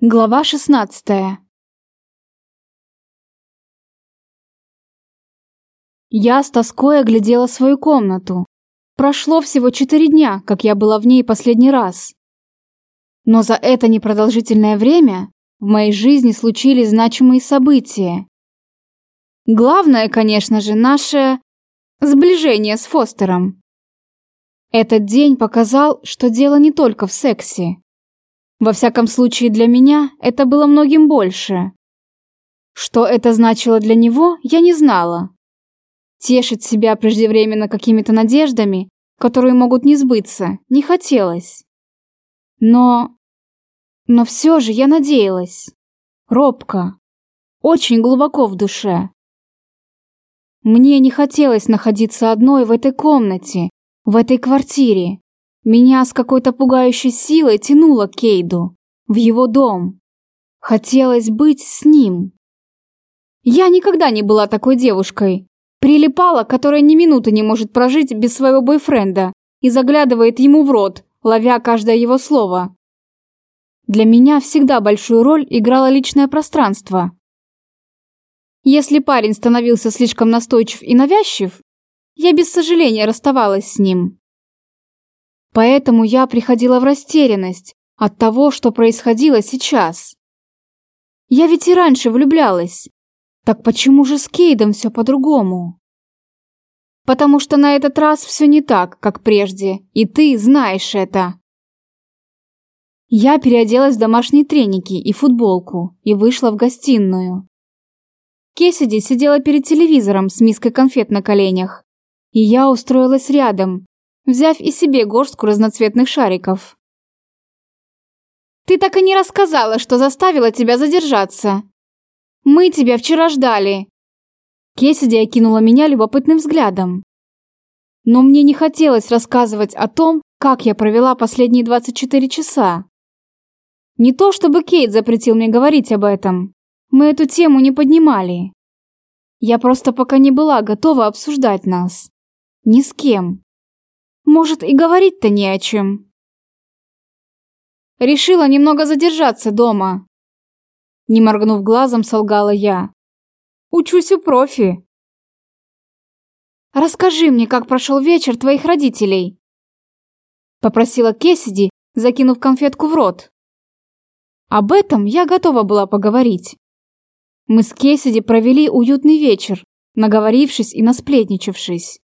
Глава шестнадцатая Я с тоской оглядела свою комнату. Прошло всего четыре дня, как я была в ней последний раз. Но за это непродолжительное время в моей жизни случились значимые события. Главное, конечно же, наше сближение с Фостером. Этот день показал, что дело не только в сексе. Во всяком случае, для меня это было многим больше. Что это значило для него, я не знала. Тешить себя преждевременно какими-то надеждами, которые могут не сбыться, не хотелось. Но... Но все же я надеялась. Робко. Очень глубоко в душе. Мне не хотелось находиться одной в этой комнате, в этой квартире. Меня с какой-то пугающей силой тянуло к Кейду, в его дом. Хотелось быть с ним. Я никогда не была такой девушкой. Прилипала, которая ни минуты не может прожить без своего бойфренда и заглядывает ему в рот, ловя каждое его слово. Для меня всегда большую роль играло личное пространство. Если парень становился слишком настойчив и навязчив, я без сожаления расставалась с ним. Поэтому я приходила в растерянность от того, что происходило сейчас. Я ведь и раньше влюблялась. Так почему же с Кейдом все по-другому? Потому что на этот раз все не так, как прежде, и ты знаешь это. Я переоделась в домашние треники и футболку и вышла в гостиную. Кесиди сидела перед телевизором с миской конфет на коленях, и я устроилась рядом, взяв и себе горстку разноцветных шариков. «Ты так и не рассказала, что заставила тебя задержаться. Мы тебя вчера ждали». Кесиди окинула меня любопытным взглядом. Но мне не хотелось рассказывать о том, как я провела последние 24 часа. Не то чтобы Кейт запретил мне говорить об этом. Мы эту тему не поднимали. Я просто пока не была готова обсуждать нас. Ни с кем. Может, и говорить-то не о чем. Решила немного задержаться дома. Не моргнув глазом, солгала я. Учусь у профи. Расскажи мне, как прошел вечер твоих родителей. Попросила Кесиди, закинув конфетку в рот. Об этом я готова была поговорить. Мы с Кесиди провели уютный вечер, наговорившись и насплетничавшись.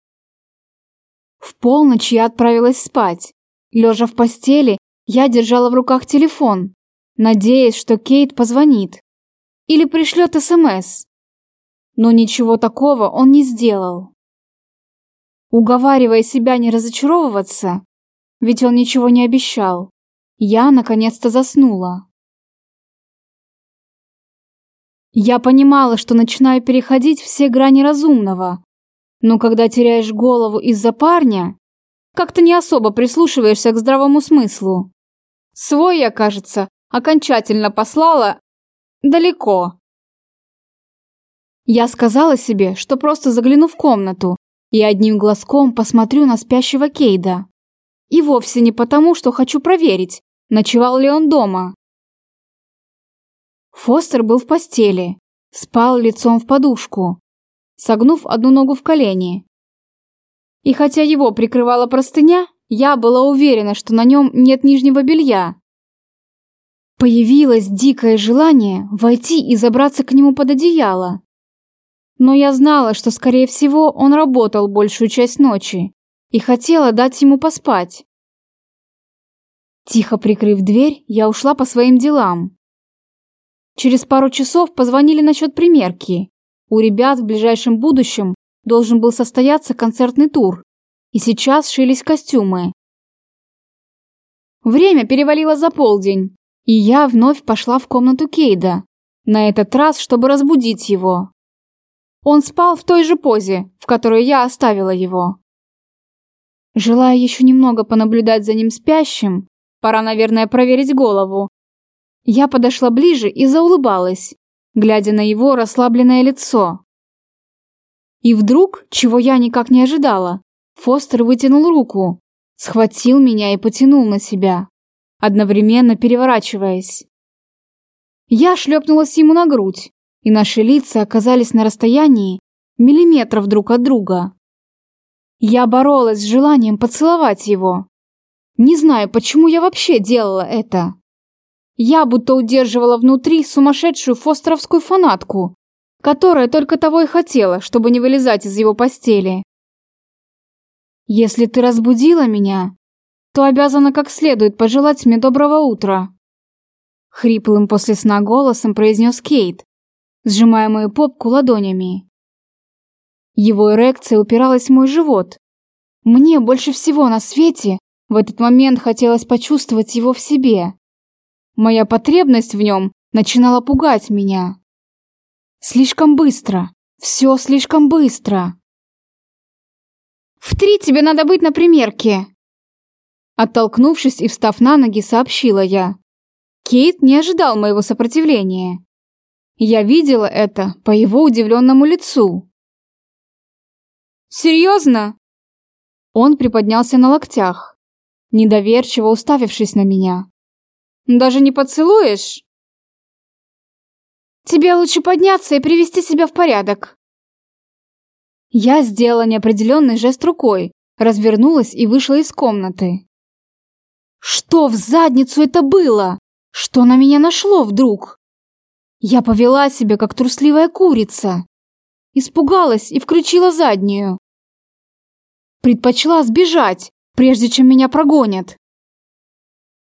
В полночь я отправилась спать. Лежа в постели, я держала в руках телефон, надеясь, что Кейт позвонит или пришлет СМС. Но ничего такого он не сделал. Уговаривая себя не разочаровываться, ведь он ничего не обещал, я наконец-то заснула. Я понимала, что начинаю переходить все грани разумного, но когда теряешь голову из-за парня, как-то не особо прислушиваешься к здравому смыслу. Свой я, кажется, окончательно послала далеко. Я сказала себе, что просто загляну в комнату и одним глазком посмотрю на спящего Кейда. И вовсе не потому, что хочу проверить, ночевал ли он дома. Фостер был в постели, спал лицом в подушку, согнув одну ногу в колени. И хотя его прикрывала простыня, я была уверена, что на нем нет нижнего белья. Появилось дикое желание войти и забраться к нему под одеяло. Но я знала, что, скорее всего, он работал большую часть ночи и хотела дать ему поспать. Тихо прикрыв дверь, я ушла по своим делам. Через пару часов позвонили насчет примерки. У ребят в ближайшем будущем должен был состояться концертный тур, и сейчас шились костюмы. Время перевалило за полдень, и я вновь пошла в комнату Кейда, на этот раз, чтобы разбудить его. Он спал в той же позе, в которой я оставила его. Желая еще немного понаблюдать за ним спящим, пора, наверное, проверить голову. Я подошла ближе и заулыбалась, глядя на его расслабленное лицо. И вдруг, чего я никак не ожидала, Фостер вытянул руку, схватил меня и потянул на себя, одновременно переворачиваясь. Я шлепнулась ему на грудь, и наши лица оказались на расстоянии миллиметров друг от друга. Я боролась с желанием поцеловать его. Не знаю, почему я вообще делала это. Я будто удерживала внутри сумасшедшую фостеровскую фанатку, которая только того и хотела, чтобы не вылезать из его постели. Если ты разбудила меня, то обязана как следует пожелать мне доброго утра. Хриплым после сна голосом произнес Кейт, сжимая мою попку ладонями. Его эрекция упиралась в мой живот. Мне больше всего на свете в этот момент хотелось почувствовать его в себе. Моя потребность в нем начинала пугать меня. Слишком быстро. Все слишком быстро. В три тебе надо быть на примерке. Оттолкнувшись и встав на ноги, сообщила я. Кейт не ожидал моего сопротивления. Я видела это по его удивленному лицу. «Серьезно?» Он приподнялся на локтях, недоверчиво уставившись на меня. «Даже не поцелуешь?» «Тебе лучше подняться и привести себя в порядок». Я сделала неопределенный жест рукой, развернулась и вышла из комнаты. Что в задницу это было? Что на меня нашло вдруг? Я повела себя, как трусливая курица. Испугалась и включила заднюю. Предпочла сбежать, прежде чем меня прогонят.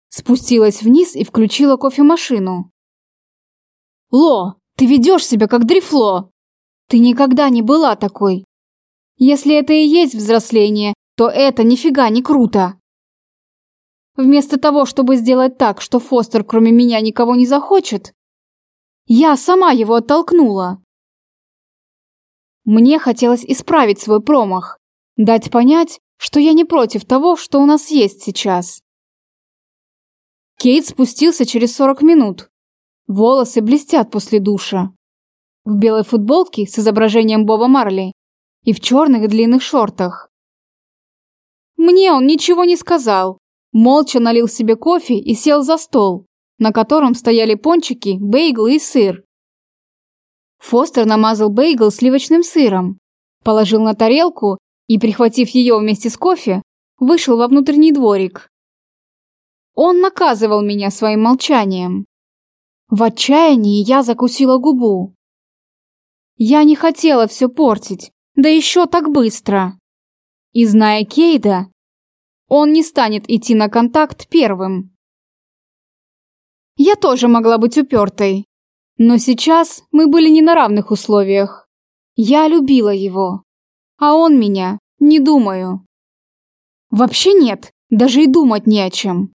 Спустилась вниз и включила кофемашину. Ло, ты ведешь себя как дрифло. Ты никогда не была такой. Если это и есть взросление, то это нифига не круто. Вместо того, чтобы сделать так, что Фостер кроме меня никого не захочет, я сама его оттолкнула. Мне хотелось исправить свой промах, Дать понять, что я не против того, что у нас есть сейчас. Кейт спустился через 40 минут. Волосы блестят после душа. В белой футболке с изображением Боба Марли и в черных длинных шортах. Мне он ничего не сказал. Молча налил себе кофе и сел за стол, на котором стояли пончики, бейглы и сыр. Фостер намазал бейгл сливочным сыром, положил на тарелку и, прихватив ее вместе с кофе, вышел во внутренний дворик. Он наказывал меня своим молчанием. В отчаянии я закусила губу. Я не хотела все портить, да еще так быстро. И зная Кейда, он не станет идти на контакт первым. Я тоже могла быть упертой, но сейчас мы были не на равных условиях. Я любила его. А он меня, не думаю. Вообще нет, даже и думать не о чем.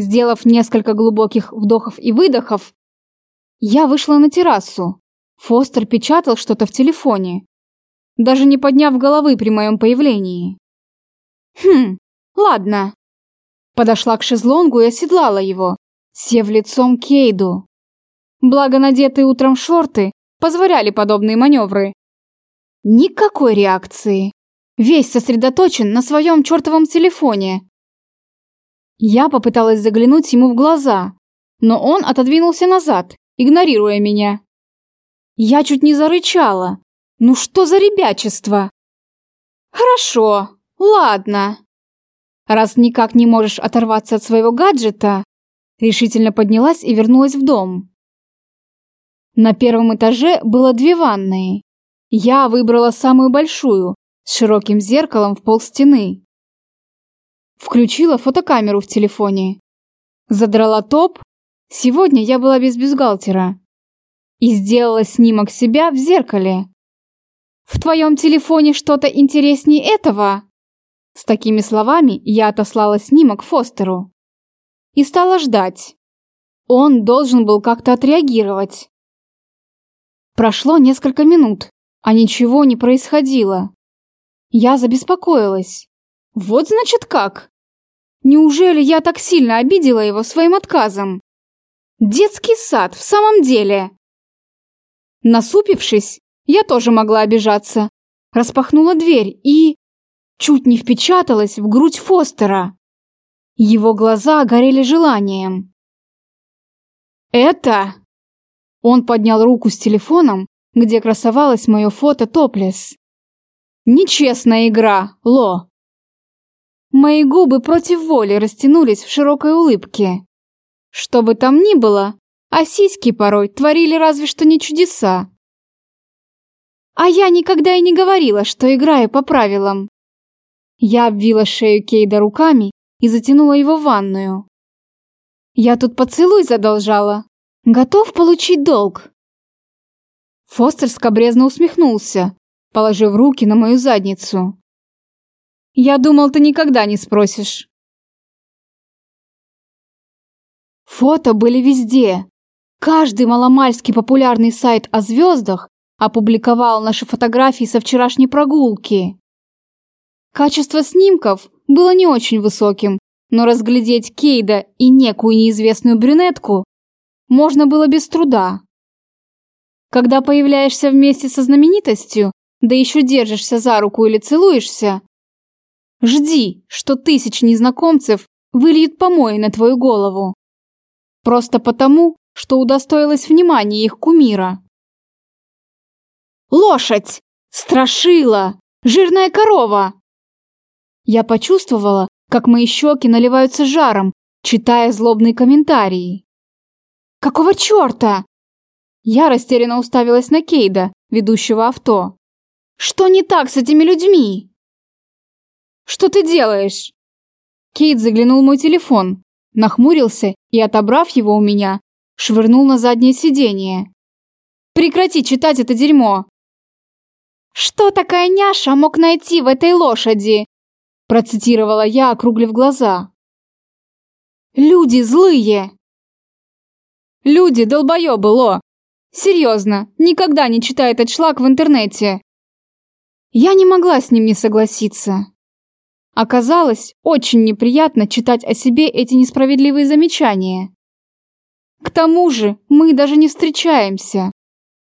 Сделав несколько глубоких вдохов и выдохов, я вышла на террасу. Фостер печатал что-то в телефоне, даже не подняв головы при моем появлении. Хм, ладно. Подошла к шезлонгу и оседлала его, сев лицом к Кейду. Благо надетые утром шорты позволяли подобные маневры. Никакой реакции. Весь сосредоточен на своем чертовом телефоне. Я попыталась заглянуть ему в глаза, но он отодвинулся назад, игнорируя меня. Я чуть не зарычала. Ну что за ребячество? Хорошо, ладно. Раз никак не можешь оторваться от своего гаджета, решительно поднялась и вернулась в дом. На первом этаже было две ванные. Я выбрала самую большую, с широким зеркалом в пол стены. Включила фотокамеру в телефоне. Задрала топ. Сегодня я была без бюстгальтера. И сделала снимок себя в зеркале. «В твоем телефоне что-то интереснее этого?» С такими словами я отослала снимок Фостеру. И стала ждать. Он должен был как-то отреагировать. Прошло несколько минут, а ничего не происходило. Я забеспокоилась. Вот значит как? Неужели я так сильно обидела его своим отказом? Детский сад, в самом деле. Насупившись, я тоже могла обижаться. Распахнула дверь и... Чуть не впечаталась в грудь Фостера. Его глаза горели желанием. Это...» Он поднял руку с телефоном, где красовалось мое фото топлес. «Нечестная игра, Ло!» Мои губы против воли растянулись в широкой улыбке. Что бы там ни было, а сиськи порой творили разве что не чудеса. А я никогда и не говорила, что играю по правилам. Я обвила шею Кейда руками и затянула его в ванную. Я тут поцелуй задолжала. Готов получить долг. Фостер скобрезно усмехнулся, положив руки на мою задницу. Я думал, ты никогда не спросишь. Фото были везде. Каждый маломальски популярный сайт о звездах опубликовал наши фотографии со вчерашней прогулки. Качество снимков было не очень высоким, но разглядеть Кейда и некую неизвестную брюнетку можно было без труда. Когда появляешься вместе со знаменитостью, да еще держишься за руку или целуешься, жди, что тысяч незнакомцев выльют помои на твою голову. Просто потому, что удостоилась внимания их кумира. «Лошадь! Страшила! Жирная корова!» Я почувствовала, как мои щеки наливаются жаром, читая злобные комментарии. «Какого черта?» Я растерянно уставилась на Кейда, ведущего авто. «Что не так с этими людьми?» «Что ты делаешь?» Кейт заглянул в мой телефон, нахмурился и, отобрав его у меня, швырнул на заднее сиденье. «Прекрати читать это дерьмо!» «Что такая няша мог найти в этой лошади?» процитировала я, округлив глаза. «Люди злые!» «Люди долбоёбы, Ло! Серьезно, никогда не читай этот шлак в интернете!» Я не могла с ним не согласиться. Оказалось, очень неприятно читать о себе эти несправедливые замечания. К тому же мы даже не встречаемся.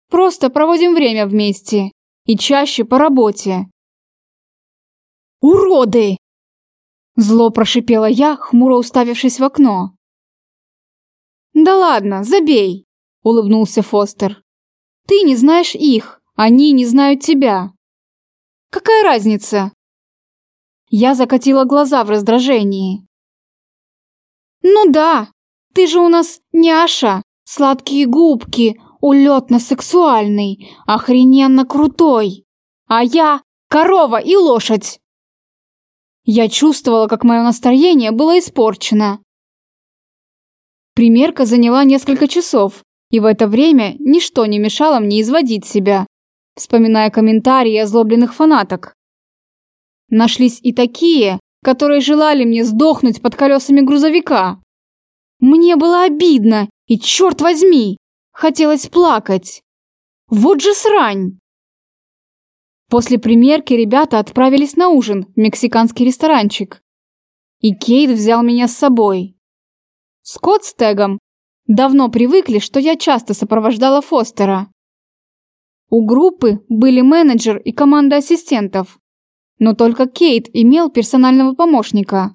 Просто проводим время вместе. И чаще по работе. «Уроды!» Зло прошипела я, хмуро уставившись в окно. «Да ладно, забей!» – улыбнулся Фостер. «Ты не знаешь их, они не знают тебя. Какая разница?» Я закатила глаза в раздражении. «Ну да, ты же у нас няша, сладкие губки, улетно-сексуальный, охрененно крутой. А я корова и лошадь!» Я чувствовала, как мое настроение было испорчено. Примерка заняла несколько часов, и в это время ничто не мешало мне изводить себя, вспоминая комментарии озлобленных фанаток. Нашлись и такие, которые желали мне сдохнуть под колесами грузовика. Мне было обидно, и черт возьми, хотелось плакать. Вот же срань! После примерки ребята отправились на ужин в мексиканский ресторанчик. И Кейт взял меня с собой. Скотт с Тегом давно привыкли, что я часто сопровождала Фостера. У группы были менеджер и команда ассистентов, но только Кейт имел персонального помощника.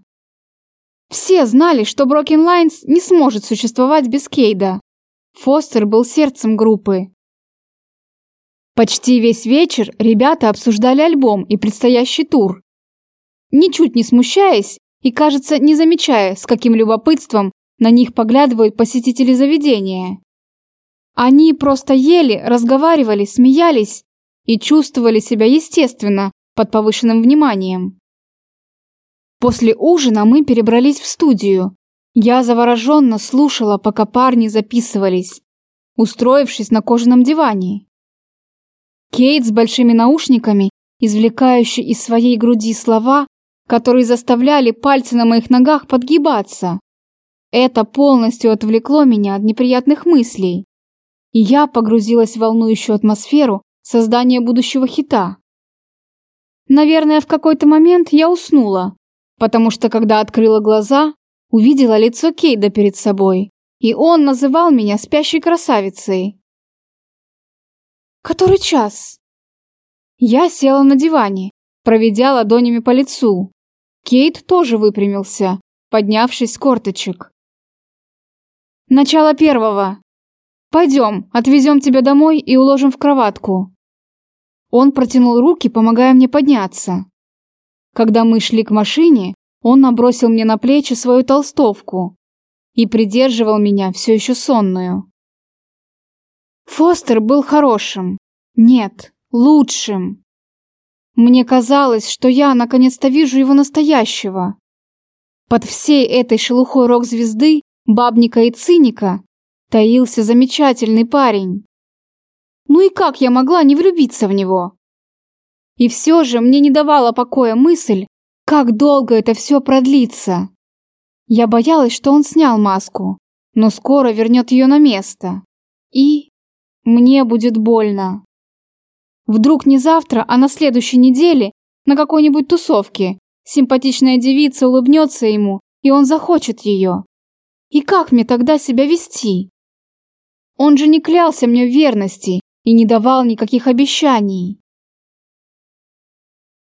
Все знали, что Broken Lines не сможет существовать без Кейда. Фостер был сердцем группы. Почти весь вечер ребята обсуждали альбом и предстоящий тур. Ничуть не смущаясь и, кажется, не замечая, с каким любопытством на них поглядывают посетители заведения. Они просто ели, разговаривали, смеялись и чувствовали себя естественно под повышенным вниманием. После ужина мы перебрались в студию. Я завороженно слушала, пока парни записывались, устроившись на кожаном диване. Кейт с большими наушниками, извлекающий из своей груди слова, которые заставляли пальцы на моих ногах подгибаться. Это полностью отвлекло меня от неприятных мыслей, и я погрузилась в волнующую атмосферу создания будущего хита. Наверное, в какой-то момент я уснула, потому что когда открыла глаза, увидела лицо Кейда перед собой, и он называл меня спящей красавицей. Который час? Я села на диване, проведя ладонями по лицу. Кейт тоже выпрямился, поднявшись с корточек. Начало первого. Пойдем, отвезем тебя домой и уложим в кроватку. Он протянул руки, помогая мне подняться. Когда мы шли к машине, он набросил мне на плечи свою толстовку и придерживал меня все еще сонную. Фостер был хорошим. Нет, лучшим. Мне казалось, что я наконец-то вижу его настоящего. Под всей этой шелухой рок-звезды, бабника и циника таился замечательный парень. Ну и как я могла не влюбиться в него? И все же мне не давала покоя мысль, как долго это все продлится. Я боялась, что он снял маску, но скоро вернет ее на место. И мне будет больно. Вдруг не завтра, а на следующей неделе на какой-нибудь тусовке симпатичная девица улыбнется ему, и он захочет ее. И как мне тогда себя вести? Он же не клялся мне в верности и не давал никаких обещаний.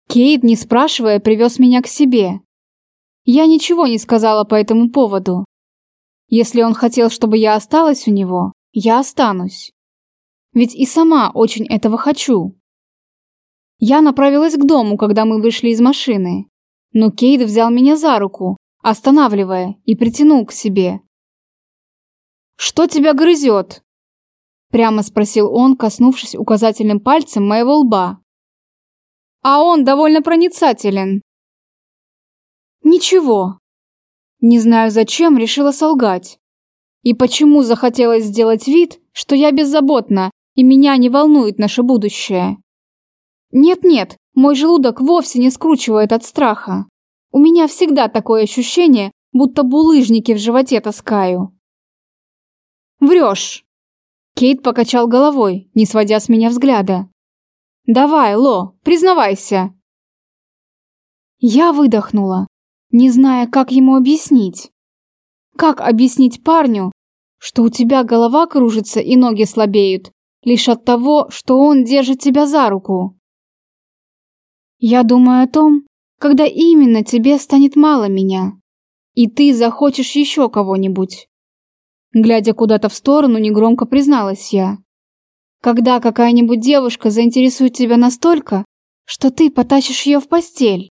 Кейт, не спрашивая, привез меня к себе. Я ничего не сказала по этому поводу. Если он хотел, чтобы я осталась у него, я останусь. Ведь и сама очень этого хочу. Я направилась к дому, когда мы вышли из машины. Но Кейт взял меня за руку, останавливая, и притянул к себе. «Что тебя грызет?» Прямо спросил он, коснувшись указательным пальцем моего лба. «А он довольно проницателен». «Ничего». Не знаю зачем, решила солгать. И почему захотелось сделать вид, что я беззаботна и меня не волнует наше будущее. Нет-нет, мой желудок вовсе не скручивает от страха. У меня всегда такое ощущение, будто булыжники в животе таскаю. Врешь. Кейт покачал головой, не сводя с меня взгляда. Давай, Ло, признавайся. Я выдохнула, не зная, как ему объяснить. Как объяснить парню, что у тебя голова кружится и ноги слабеют, лишь от того, что он держит тебя за руку. Я думаю о том, когда именно тебе станет мало меня, и ты захочешь еще кого-нибудь. Глядя куда-то в сторону, негромко призналась я. Когда какая-нибудь девушка заинтересует тебя настолько, что ты потащишь ее в постель.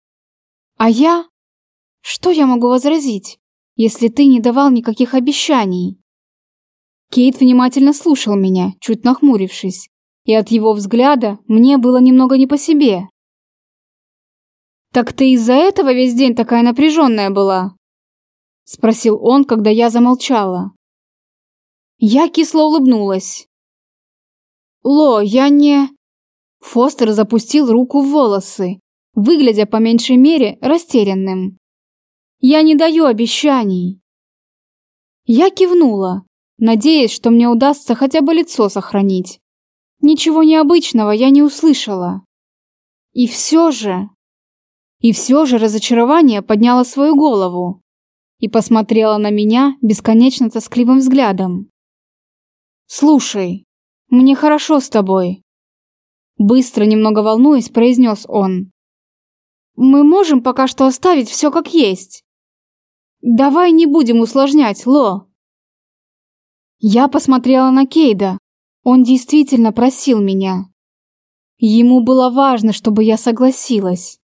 А я? Что я могу возразить, если ты не давал никаких обещаний? Кейт внимательно слушал меня, чуть нахмурившись, и от его взгляда мне было немного не по себе. «Так ты из-за этого весь день такая напряженная была?» Спросил он, когда я замолчала. Я кисло улыбнулась. «Ло, я не...» Фостер запустил руку в волосы, выглядя по меньшей мере растерянным. «Я не даю обещаний». Я кивнула, надеясь, что мне удастся хотя бы лицо сохранить. Ничего необычного я не услышала. И все же... И все же разочарование подняло свою голову и посмотрела на меня бесконечно тоскливым взглядом. «Слушай, мне хорошо с тобой», быстро, немного волнуясь, произнес он. «Мы можем пока что оставить все как есть. Давай не будем усложнять, Ло». Я посмотрела на Кейда. Он действительно просил меня. Ему было важно, чтобы я согласилась.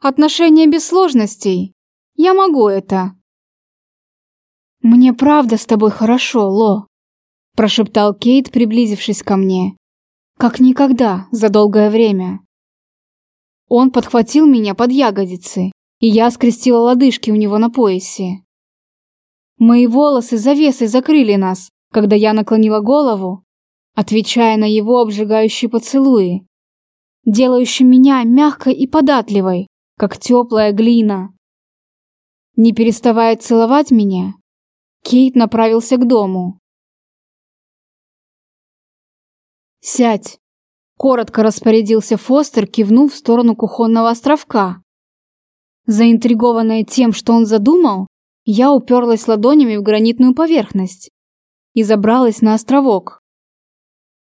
Отношения без сложностей. Я могу это. Мне правда с тобой хорошо, Ло, прошептал Кейт, приблизившись ко мне. Как никогда за долгое время. Он подхватил меня под ягодицы, и я скрестила лодыжки у него на поясе. Мои волосы завесой закрыли нас, когда я наклонила голову, отвечая на его обжигающие поцелуи, делающие меня мягкой и податливой, как теплая глина. Не переставая целовать меня, Кейт направился к дому. «Сядь!» – коротко распорядился Фостер, кивнув в сторону кухонного островка. Заинтригованная тем, что он задумал, я уперлась ладонями в гранитную поверхность и забралась на островок.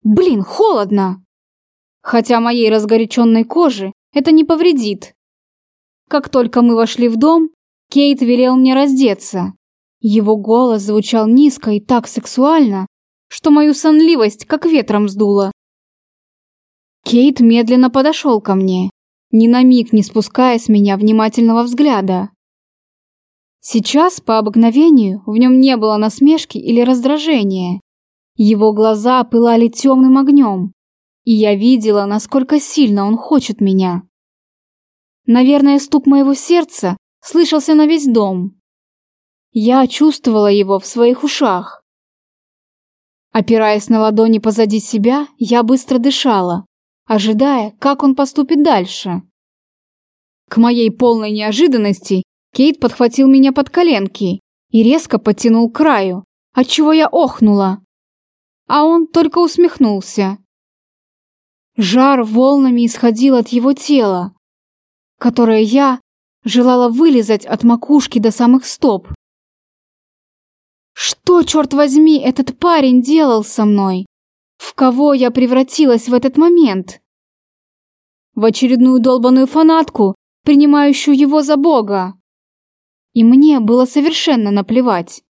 Блин, холодно! Хотя моей разгоряченной коже это не повредит. Как только мы вошли в дом, Кейт велел мне раздеться. Его голос звучал низко и так сексуально, что мою сонливость как ветром сдуло. Кейт медленно подошел ко мне, ни на миг не спуская с меня внимательного взгляда. Сейчас, по обыкновению, в нем не было насмешки или раздражения. Его глаза пылали темным огнем, и я видела, насколько сильно он хочет меня. Наверное, стук моего сердца слышался на весь дом. Я чувствовала его в своих ушах. Опираясь на ладони позади себя, я быстро дышала, ожидая, как он поступит дальше. К моей полной неожиданности Кейт подхватил меня под коленки и резко подтянул к краю, отчего я охнула. А он только усмехнулся. Жар волнами исходил от его тела, которое я желала вылизать от макушки до самых стоп. Что, черт возьми, этот парень делал со мной? В кого я превратилась в этот момент? В очередную долбаную фанатку, принимающую его за бога. И мне было совершенно наплевать.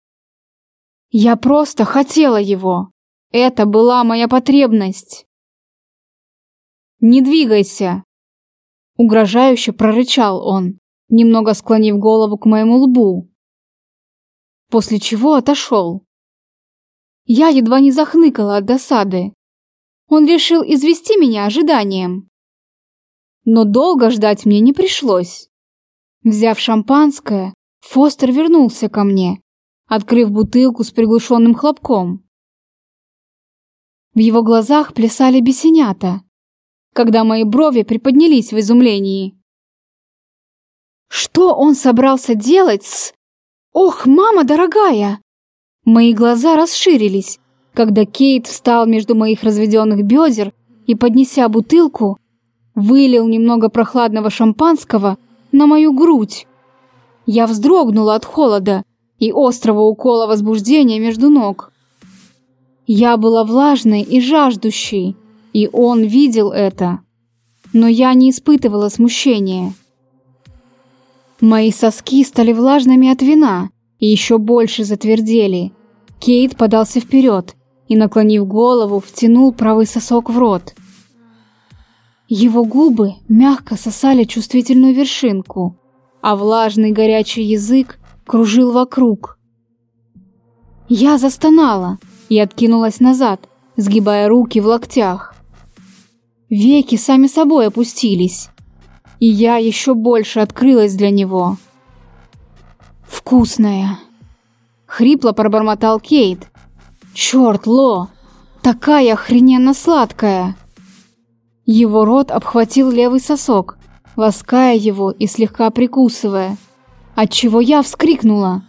Я просто хотела его. Это была моя потребность. «Не двигайся!» Угрожающе прорычал он, немного склонив голову к моему лбу. После чего отошел. Я едва не захныкала от досады. Он решил извести меня ожиданием. Но долго ждать мне не пришлось. Взяв шампанское, Фостер вернулся ко мне, открыв бутылку с приглушенным хлопком. В его глазах плясали бесенята, когда мои брови приподнялись в изумлении. Что он собрался делать с... Ох, мама дорогая! Мои глаза расширились, когда Кейт встал между моих разведенных бедер и, поднеся бутылку, вылил немного прохладного шампанского на мою грудь. Я вздрогнула от холода и острого укола возбуждения между ног. Я была влажной и жаждущей, и он видел это. Но я не испытывала смущения. Мои соски стали влажными от вина и еще больше затвердели. Кейт подался вперед и, наклонив голову, втянул правый сосок в рот. Его губы мягко сосали чувствительную вершинку, а влажный горячий язык кружил вокруг. Я застонала и откинулась назад, сгибая руки в локтях. Веки сами собой опустились, и я еще больше открылась для него. «Вкусная!» — хрипло пробормотал Кейт. «Черт, Ло! Такая охрененно сладкая!» Его рот обхватил левый сосок, лаская его и слегка прикусывая, отчего я вскрикнула.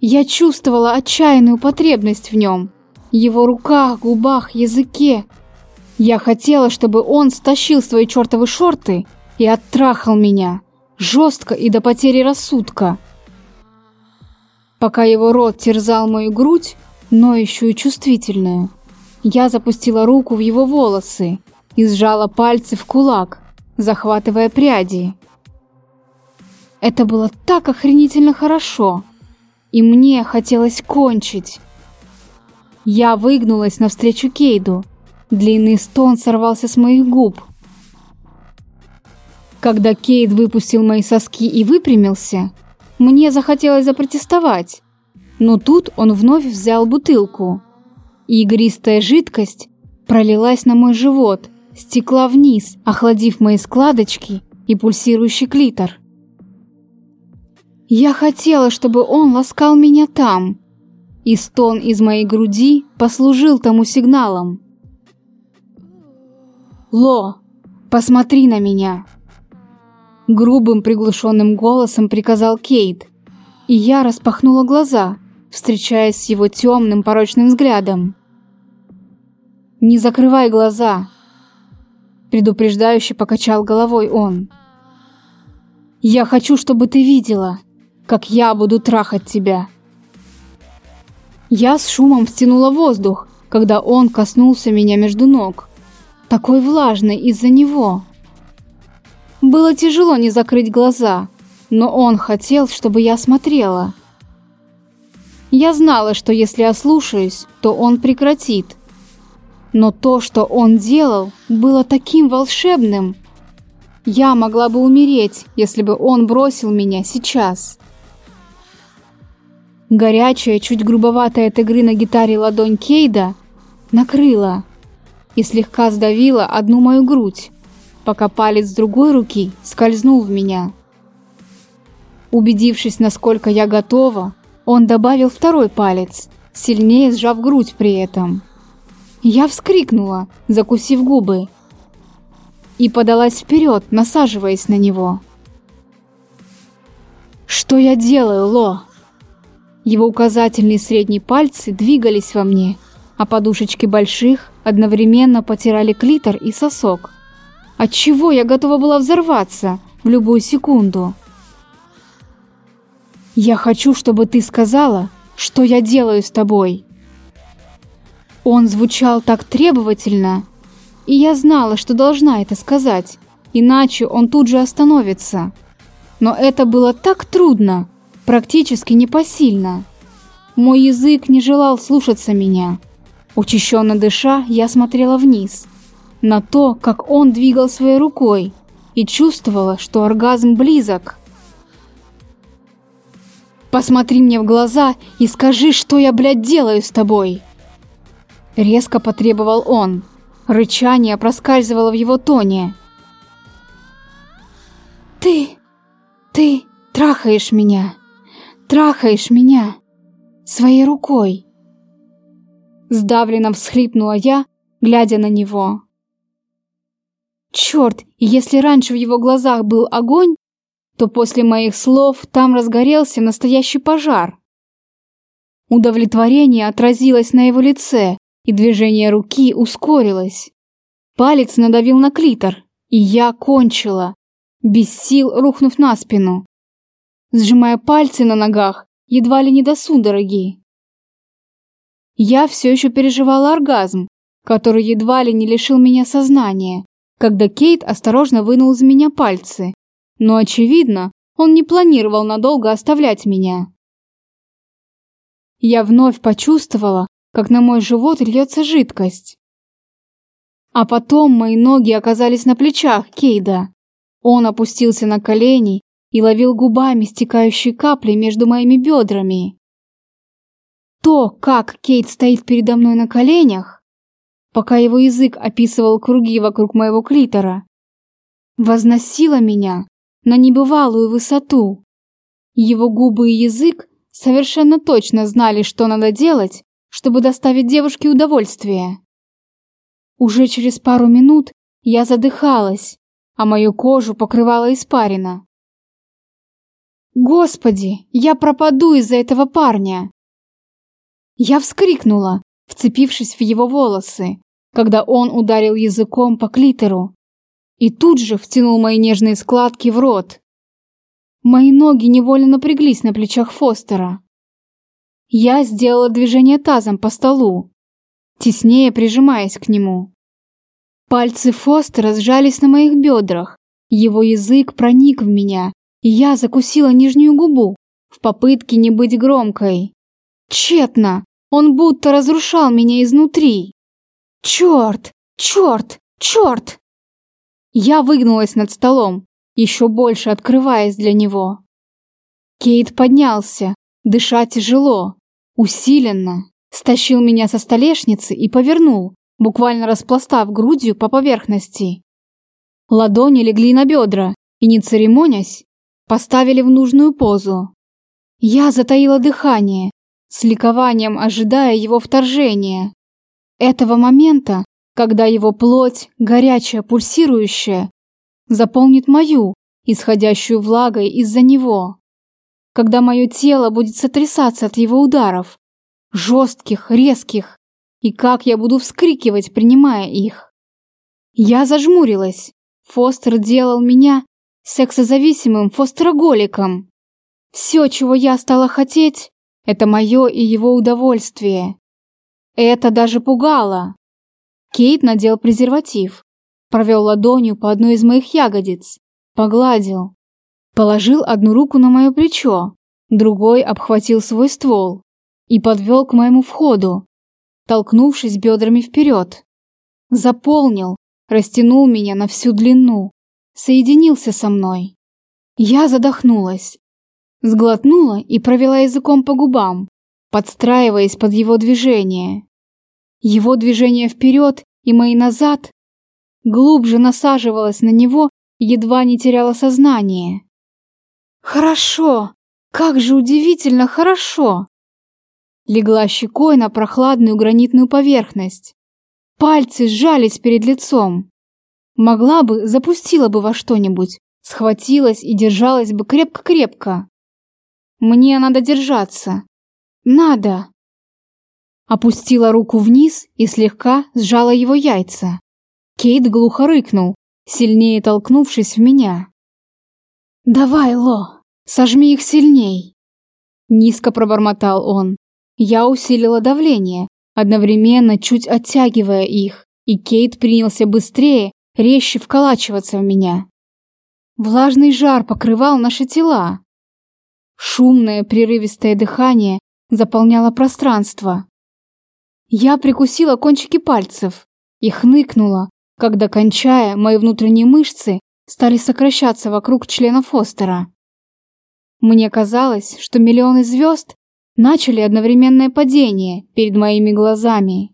Я чувствовала отчаянную потребность в нем, его руках, губах, языке, я хотела, чтобы он стащил свои чертовы шорты и оттрахал меня, жестко и до потери рассудка. Пока его рот терзал мою грудь, ноющую и чувствительную, я запустила руку в его волосы и сжала пальцы в кулак, захватывая пряди. Это было так охренительно хорошо, и мне хотелось кончить. Я выгнулась навстречу Кейду, Длинный стон сорвался с моих губ. Когда Кейт выпустил мои соски и выпрямился, мне захотелось запротестовать. Но тут он вновь взял бутылку. И игристая жидкость пролилась на мой живот, стекла вниз, охладив мои складочки и пульсирующий клитор. Я хотела, чтобы он ласкал меня там, и стон из моей груди послужил тому сигналом. «Ло, посмотри на меня!» Грубым приглушенным голосом приказал Кейт, и я распахнула глаза, встречаясь с его темным порочным взглядом. «Не закрывай глаза!» Предупреждающе покачал головой он. «Я хочу, чтобы ты видела, как я буду трахать тебя!» Я с шумом втянула воздух, когда он коснулся меня между ног такой влажной из-за него. Было тяжело не закрыть глаза, но он хотел, чтобы я смотрела. Я знала, что если ослушаюсь, то он прекратит. Но то, что он делал, было таким волшебным. Я могла бы умереть, если бы он бросил меня сейчас. Горячая, чуть грубоватая от игры на гитаре ладонь Кейда накрыла и слегка сдавила одну мою грудь, пока палец другой руки скользнул в меня. Убедившись, насколько я готова, он добавил второй палец, сильнее сжав грудь при этом. Я вскрикнула, закусив губы, и подалась вперед, насаживаясь на него. «Что я делаю, Ло?» Его указательные и средние пальцы двигались во мне, а подушечки больших одновременно потирали клитор и сосок. Отчего я готова была взорваться в любую секунду? «Я хочу, чтобы ты сказала, что я делаю с тобой», он звучал так требовательно, и я знала, что должна это сказать, иначе он тут же остановится. Но это было так трудно, практически непосильно. Мой язык не желал слушаться меня. Учащенно дыша, я смотрела вниз, на то, как он двигал своей рукой, и чувствовала, что оргазм близок. «Посмотри мне в глаза и скажи, что я, блядь, делаю с тобой!» Резко потребовал он. Рычание проскальзывало в его тоне. «Ты... ты трахаешь меня. Трахаешь меня. Своей рукой». Сдавленно всхлипнула я, глядя на него. Черт, если раньше в его глазах был огонь, то после моих слов там разгорелся настоящий пожар. Удовлетворение отразилось на его лице, и движение руки ускорилось. Палец надавил на клитор, и я кончила, без сил рухнув на спину, сжимая пальцы на ногах, едва ли не до судороги. Я все еще переживала оргазм, который едва ли не лишил меня сознания, когда Кейт осторожно вынул из меня пальцы. Но, очевидно, он не планировал надолго оставлять меня. Я вновь почувствовала, как на мой живот льется жидкость. А потом мои ноги оказались на плечах Кейда. Он опустился на колени и ловил губами стекающие капли между моими бедрами. То, как Кейт стоит передо мной на коленях, пока его язык описывал круги вокруг моего клитора, возносило меня на небывалую высоту. Его губы и язык совершенно точно знали, что надо делать, чтобы доставить девушке удовольствие. Уже через пару минут я задыхалась, а мою кожу покрывала испарина. Господи, я пропаду из-за этого парня. Я вскрикнула, вцепившись в его волосы, когда он ударил языком по клитору и тут же втянул мои нежные складки в рот. Мои ноги невольно напряглись на плечах Фостера. Я сделала движение тазом по столу, теснее прижимаясь к нему. Пальцы Фостера сжались на моих бедрах, его язык проник в меня, и я закусила нижнюю губу в попытке не быть громкой. Тщетно, он будто разрушал меня изнутри. Черт, черт, черт! Я выгнулась над столом, еще больше открываясь для него. Кейт поднялся, дыша тяжело, усиленно, стащил меня со столешницы и повернул, буквально распластав грудью по поверхности. Ладони легли на бедра и, не церемонясь, поставили в нужную позу. Я затаила дыхание, с ликованием ожидая его вторжения. Этого момента, когда его плоть, горячая, пульсирующая, заполнит мою, исходящую влагой из-за него когда мое тело будет сотрясаться от его ударов, жестких, резких, и как я буду вскрикивать, принимая их. Я зажмурилась. Фостер делал меня сексозависимым фостероголиком. Все, чего я стала хотеть, это мое и его удовольствие. Это даже пугало. Кейт надел презерватив, провел ладонью по одной из моих ягодиц, погладил, Положил одну руку на мое плечо, другой обхватил свой ствол. и подвел к моему входу, толкнувшись бедрами вперед. Заполнил, растянул меня на всю длину, соединился со мной. Я задохнулась, сглотнула и провела языком по губам, подстраиваясь под его движение. Его движение вперед и мои назад глубже насаживалась на него и едва не теряла сознание. Хорошо, как же удивительно хорошо. Легла щекой на прохладную гранитную поверхность. Пальцы сжались перед лицом. Могла бы, запустила бы во что-нибудь, схватилась и держалась бы крепко-крепко. Мне надо держаться. Надо. Опустила руку вниз и слегка сжала его яйца. Кейт глухо рыкнул, сильнее толкнувшись в меня. «Давай, Ло, сожми их сильней!» Низко пробормотал он. Я усилила давление, одновременно чуть оттягивая их, и Кейт принялся быстрее, резче вколачиваться в меня. Влажный жар покрывал наши тела. Шумное прерывистое дыхание заполняло пространство. Я прикусила кончики пальцев и хныкнула, когда, кончая, мои внутренние мышцы стали сокращаться вокруг члена Фостера. Мне казалось, что миллионы звезд начали одновременное падение перед моими глазами.